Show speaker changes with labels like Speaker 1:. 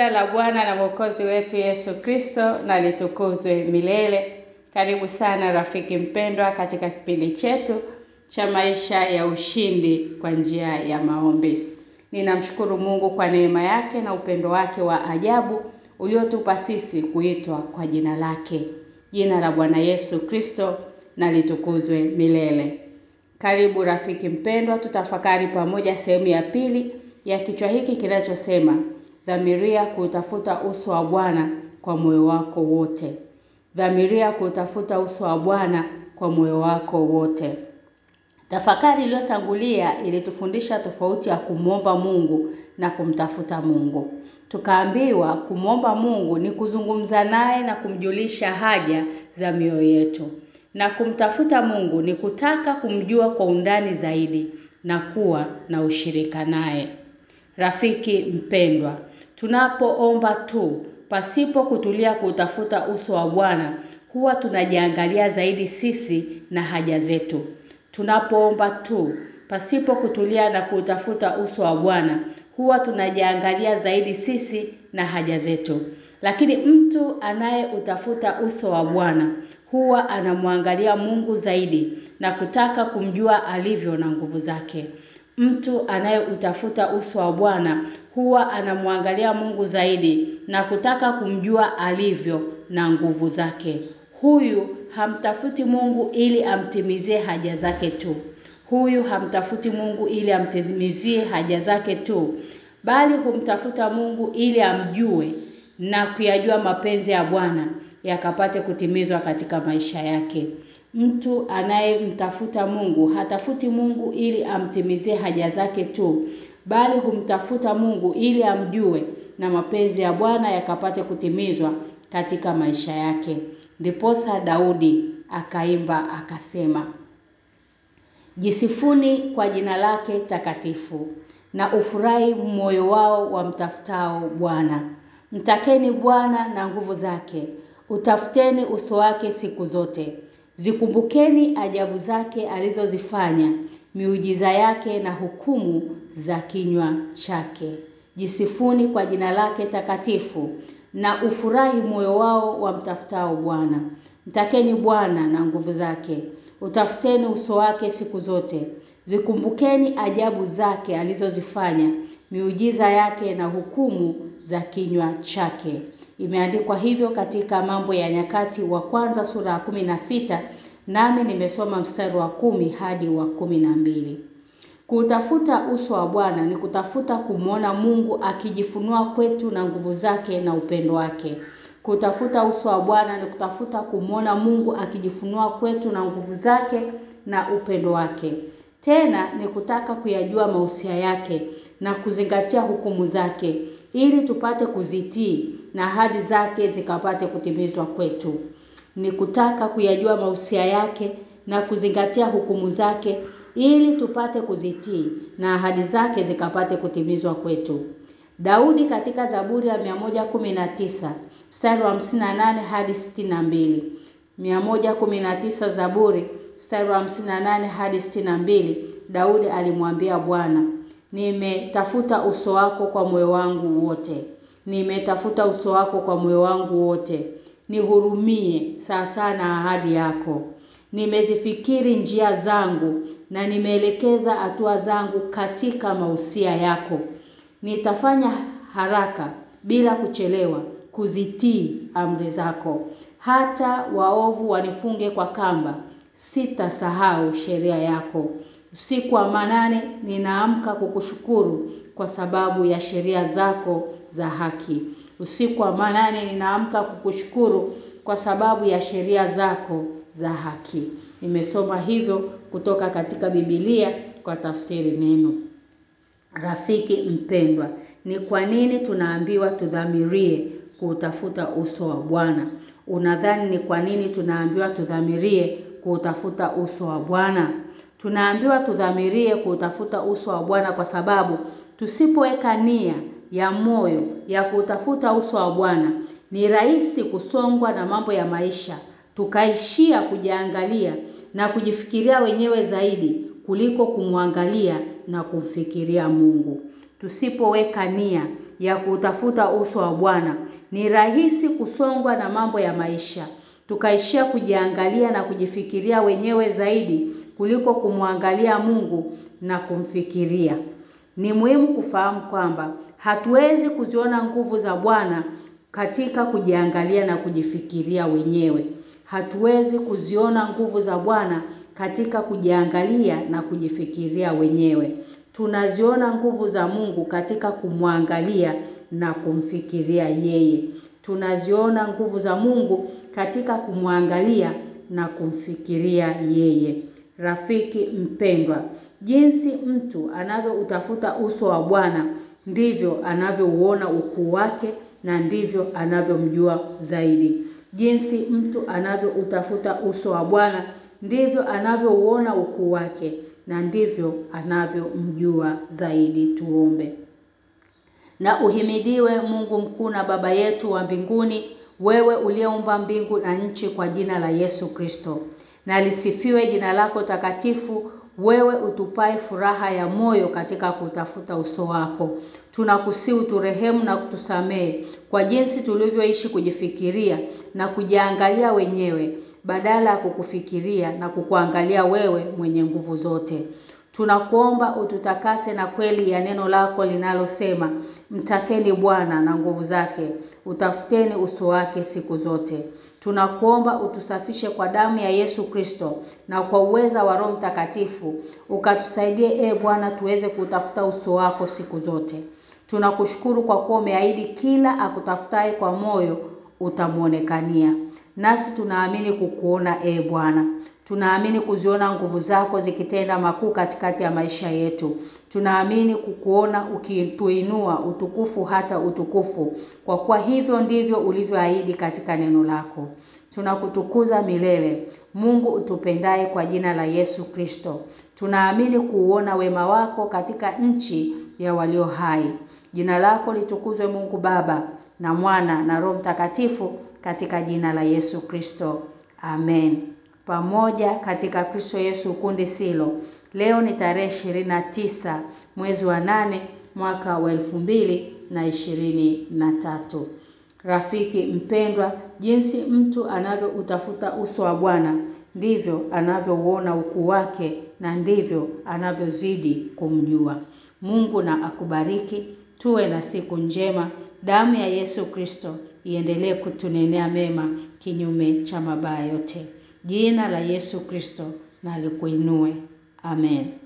Speaker 1: Jina la Bwana na Mwokozi wetu Yesu Kristo na litukuzwe milele. Karibu sana rafiki mpendwa katika kipindi chetu cha maisha ya ushindi kwa njia ya maombi. Ninamshukuru Mungu kwa neema yake na upendo wake wa ajabu uliotupa sisi kuitwa kwa jina lake. Jina la Bwana Yesu Kristo na litukuzwe milele. Karibu rafiki mpendwa, tutafakari pamoja sehemu ya pili ya kichwa hiki kinachosema dhamiria kutafuta uso wa Bwana kwa moyo wako wote. Dhamiria kutafuta uso wa Bwana kwa moyo wako wote. Tafakari iliyotangulia ilitufundisha tofauti ya kumwomba Mungu na kumtafuta Mungu. Tukaambiwa kumwomba Mungu ni kuzungumza naye na kumjulisha haja za mioyo yetu. Na kumtafuta Mungu ni kutaka kumjua kwa undani zaidi na kuwa na ushirika naye. Rafiki mpendwa, tunapoomba tu pasipo kutulia kutafuta uso wa Bwana, huwa tunajiangalia zaidi sisi na haja zetu. Tunapoomba tu pasipo kutulia na kutafuta uso wa Bwana, huwa tunajiangalia zaidi sisi na haja zetu. Lakini mtu anayeutafuta uso wa Bwana huwa anamwangalia Mungu zaidi na kutaka kumjua alivyo na nguvu zake. Mtu anayeutafuta uso wa Bwana huwa anamwangalia Mungu zaidi na kutaka kumjua alivyo na nguvu zake. Huyu hamtafuti Mungu ili amtimizie haja zake tu. Huyu hamtafuti Mungu ili amtimizie haja zake tu, bali humtafuta Mungu ili amjue na kuyajua mapenzi ya Bwana yakapate kutimizwa katika maisha yake. Mtu anayemtafuta Mungu hatafuti Mungu ili amtimizie haja zake tu, bali humtafuta Mungu ili amjue na mapenzi ya Bwana yakapate kutimizwa katika maisha yake. Ndiposa Daudi akaimba akasema, Jisifuni kwa jina lake takatifu na ufurahi moyo wao wamtafutao Bwana. Mtakeni Bwana na nguvu zake, utafuteni uso wake siku zote. Zikumbukeni ajabu zake alizozifanya, miujiza yake na hukumu za kinywa chake. Jisifuni kwa jina lake takatifu na ufurahi moyo wao wamtafutao Bwana. Mtakeni Bwana na nguvu zake, utafuteni uso wake siku zote. Zikumbukeni ajabu zake alizozifanya, miujiza yake na hukumu za kinywa chake. Imeandikwa hivyo katika mambo ya nyakati wa kwanza sura ya kumi na sita nami nimesoma mstari wa kumi hadi wa kumi na mbili. Kutafuta uso wa Bwana ni kutafuta kumwona Mungu akijifunua kwetu na nguvu zake na upendo wake. Kutafuta uso wa Bwana ni kutafuta kumwona Mungu akijifunua kwetu na nguvu zake na upendo wake. Tena ni kutaka kuyajua mausia yake na kuzingatia hukumu zake ili tupate kuzitii na ahadi zake zikapate kutimizwa kwetu. Ni kutaka kuyajua mausia yake na kuzingatia hukumu zake ili tupate kuzitii na ahadi zake zikapate kutimizwa kwetu. Daudi katika Zaburi ya 119 mstari wa 58 hadi 62. 119 Zaburi mstari wa 58 hadi 62 Daudi alimwambia Bwana, nimetafuta uso wako kwa moyo wangu wote. Nimetafuta uso wako kwa moyo wangu wote. Nihurumie saa na ahadi yako. Nimezifikiri njia zangu na nimeelekeza hatua zangu katika mausia yako. Nitafanya haraka bila kuchelewa kuzitii amri zako. Hata waovu wanifunge kwa kamba, sitasahau sheria yako. Usiku wa manane ninaamka kukushukuru kwa sababu ya sheria zako za haki. Usiku wa manane ninaamka kukushukuru kwa sababu ya sheria zako za haki. Nimesoma hivyo kutoka katika Biblia kwa tafsiri neno. Rafiki mpendwa, ni kwa nini tunaambiwa tudhamirie kuutafuta uso wa Bwana? Unadhani ni kwa nini tunaambiwa tudhamirie kuutafuta uso wa Bwana? Tunaambiwa tudhamirie kuutafuta uso wa Bwana kwa sababu tusipoweka nia ya moyo ya kuutafuta uso wa Bwana, ni rahisi kusongwa na mambo ya maisha, tukaishia kujiangalia na kujifikiria wenyewe zaidi kuliko kumwangalia na kumfikiria Mungu. tusipoweka nia ya kuutafuta uso wa Bwana, ni rahisi kusongwa na mambo ya maisha. Tukaishia kujiangalia na kujifikiria wenyewe zaidi kuliko kumwangalia Mungu na kumfikiria. Ni muhimu kufahamu kwamba hatuwezi kuziona nguvu za Bwana katika kujiangalia na kujifikiria wenyewe. Hatuwezi kuziona nguvu za Bwana katika kujiangalia na kujifikiria wenyewe. Tunaziona nguvu za Mungu katika kumwangalia na kumfikiria yeye. Tunaziona nguvu za Mungu katika kumwangalia na kumfikiria yeye. Rafiki mpendwa, jinsi mtu anavyoutafuta uso wa Bwana ndivyo anavyouona ukuu wake na ndivyo anavyomjua zaidi. Jinsi mtu anavyoutafuta uso wa Bwana ndivyo anavyouona ukuu wake na ndivyo anavyomjua zaidi. Tuombe. Na uhimidiwe Mungu mkuu na Baba yetu wa mbinguni, wewe uliyeumba mbingu na nchi kwa jina la Yesu Kristo. Na lisifiwe jina lako takatifu, wewe utupae furaha ya moyo katika kutafuta uso wako. Tunakusihi uturehemu na kutusamehe kwa jinsi tulivyoishi kujifikiria na kujiangalia wenyewe badala ya kukufikiria na kukuangalia wewe mwenye nguvu zote. Tunakuomba ututakase na kweli ya neno lako linalosema mtakeni Bwana na nguvu zake, utafuteni uso wake siku zote. Tunakuomba utusafishe kwa damu ya Yesu Kristo na kwa uweza wa Roho Mtakatifu, ukatusaidie e Bwana tuweze kutafuta uso wako siku zote. Tunakushukuru kwa kuwa umeahidi kila akutafutaye kwa moyo utamuonekania. Nasi tunaamini kukuona e Bwana. Tunaamini kuziona nguvu zako zikitenda makuu katikati ya maisha yetu. Tunaamini kukuona ukituinua utukufu hata utukufu kwa kuwa hivyo ndivyo ulivyoahidi katika neno lako. Tunakutukuza milele. Mungu utupendaye kwa jina la Yesu Kristo. Tunaamini kuuona wema wako katika nchi ya walio hai. Jina lako litukuzwe Mungu Baba na Mwana na Roho Mtakatifu katika jina la Yesu Kristo. Amen. Pamoja katika Kristo Yesu kundi silo. Leo ni tarehe 29 mwezi wa nane mwaka wa elfu mbili na ishirini na tatu. Rafiki mpendwa, jinsi mtu anavyoutafuta uso wa Bwana ndivyo anavyouona ukuu wake na ndivyo anavyozidi kumjua. Mungu na akubariki, tuwe na siku njema. Damu ya Yesu Kristo iendelee kutunenea mema kinyume cha mabaya yote. Jina la Yesu Kristo na likuinue. Amen.